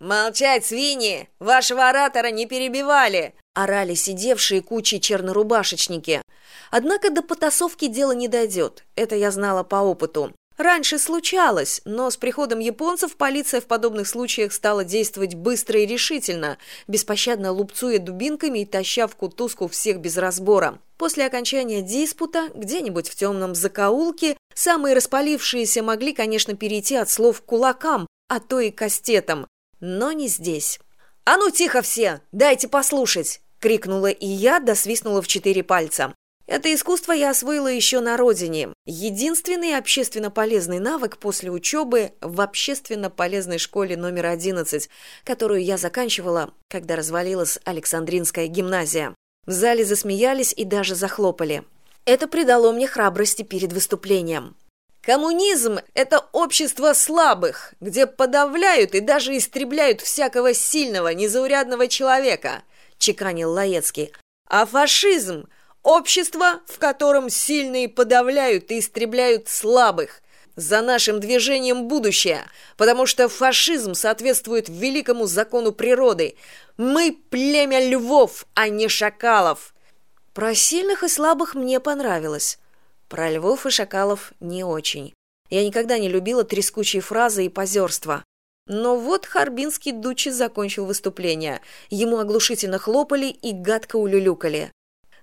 молчать свиньи! Вашего оратора не перебивали! Орали сидевшие кучей чернорубашечники. Однако до потасовки дело не дойдет это я знала по опыту. Раньше случалось но с приходом японцев полиция в подобных случаях стала действовать быстро и решительно беспощадно лупцуя дубинками и таща в кутузку всех без разбора. После окончания диспута где нибудь в темном закоулке самые распалившиеся могли конечно перейти от слов к кулакам а то и кастетам но не здесь. А ну тихо все дайте послушать крикнула и я досвистнула в четыре пальца. Это искусство я освоила еще на родине. Единственный общественно полезный навык после учебы в общественно полезной школе номер одиннадцать которую я заканчивала когда развалилась александринская гимназия в зале засмеялись и даже захлопали. Это придало мне храбрости перед выступлением коммунизм это общество слабых где подавляют и даже истребляют всякого сильного незаурядного человека чеканил лаецкий. А фашизм общество в котором сильные подавляют и истребляют слабых. За нашим движением будущее потому что фашизм соответствует великому закону природы. Мы племя львов а не шакалов. Про сильных и слабых мне понравилось про львов и шакалов не очень я никогда не любила трескучие фразы и позерства но вот харбинский дучи закончил выступление. Ему оглушительно хлопали и гадко улюлюкали.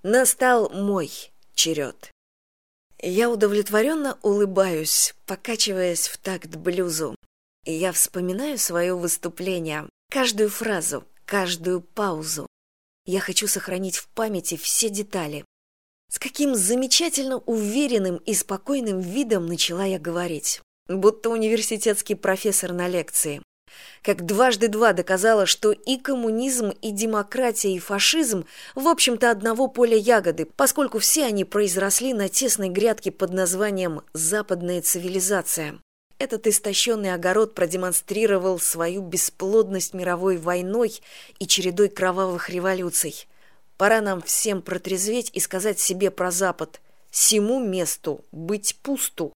Настал мой черед. Я удовлетворенно улыбаюсь, покачиваясь в такт блюзу. Я вспоминаю свое выступление, каждую фразу, каждую паузу. Я хочу сохранить в памяти все детали. С каким замечательно уверенным и спокойным видом начала я говорить будто университетский профессор на лекции. Как дважды два доказала что и коммунизм и демократия и фашизм в общем то одного поля ягоды поскольку все они произросли на тесной грядке под названием западная цивилизация этот истощенный огород продемонстрировал свою бесплодность мировой войной и чередой кровавых революций пора нам всем протрезветь и сказать себе про запад. Всему месту быть пусту.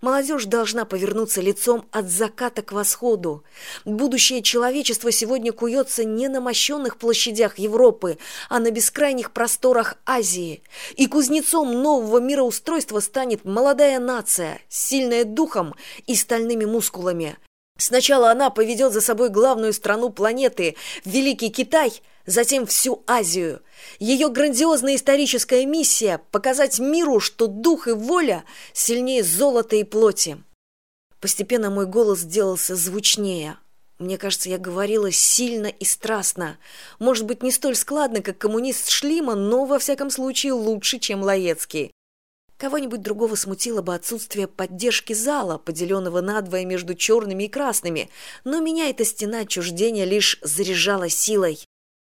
Молодежь должна повернуться лицом от заката к восходу. Будущее человечества сегодня куется не на мощенных площадях европы а на бескрайних просторах азии. И кузнецом нового мироустройства станет молодая нация сильная духом и стальными мускулами. Сначала она поведет за собой главную страну планеты великий китай затем всю азию. Ее грандиозная историческая миссия показать миру что дух и воля сильнее золота и плоти. Постепенно мой голос сделался звучнее. Мне кажется я говорила сильно и страстно. Может быть не столь складно как коммунист шлима но во всяком случае лучше чем лаецкий. Кого-нибудь другого смутило бы отсутствие поддержки зала поделенного надвое между черными и красными. Но меня эта стена отчуждения лишь заряжала силой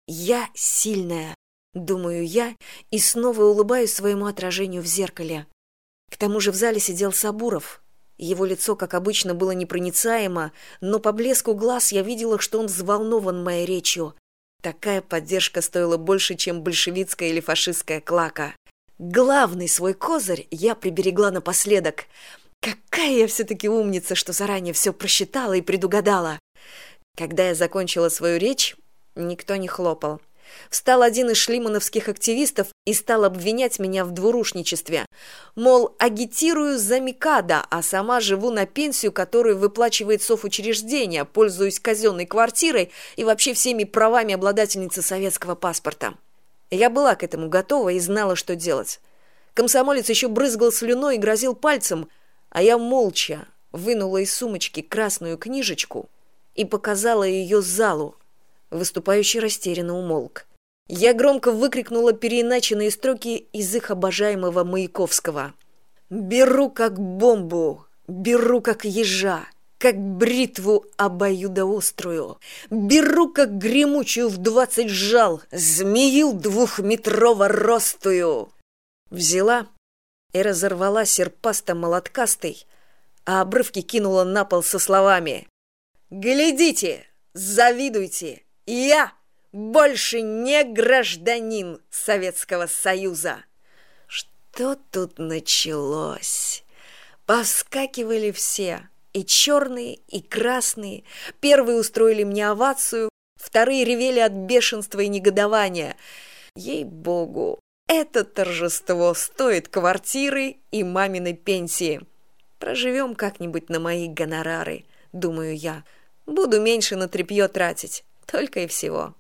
я сильная думаю я и снова улыбаюсь своему отражению в зеркале. К тому же в зале сидел сабуров. Его лицо как обычно было непроницаемо но по блеску глаз я видела что он взволнован моей речью. Такая поддержка стоила больше чем большевистская или фашистская клака. Главный свой козырь я приберегла напоследок. Какая я все таки умница что заранее все просчитала и предугадала. Когда я закончила свою речь никто не хлопал. Встал один из шлимановских активистов и стал обвинять меня в двурушничестве. Мол агитирую за микада а сама живу на пенсию которую выплачивает софучреждение пользуюсь казенной квартирой и вообще всеми правами обладательницы советского паспорта. Я была к этому готова и знала что делать. Комсомолец еще брызгал слюной и грозил пальцем а я молча вынула из сумочки красную книжечку и показала ее залу выступающий растерянно умолк. Я громко выкрикнула переиначенные строки из их обожаемого маяковского. Беру как бомбу беру как ежа как бритву обоюдоострую беру как гремучую в двадцать жал змеил двухметрово ростую взяла и разорвала серпасто молоткастой а обрывки кинула на пол со словами глядите завидуйте я больше не гражданин советского союза. Что тут началось? Повскакивали все и черные и красные. Первые устроили мне овацию вторые ревели от бешенства и негодования. Ей богу это торжество стоит квартиры и маминой пенсии. Проживем как нибудь на мои гонорары думаю я. Буду меньше на тряпье тратить только и всего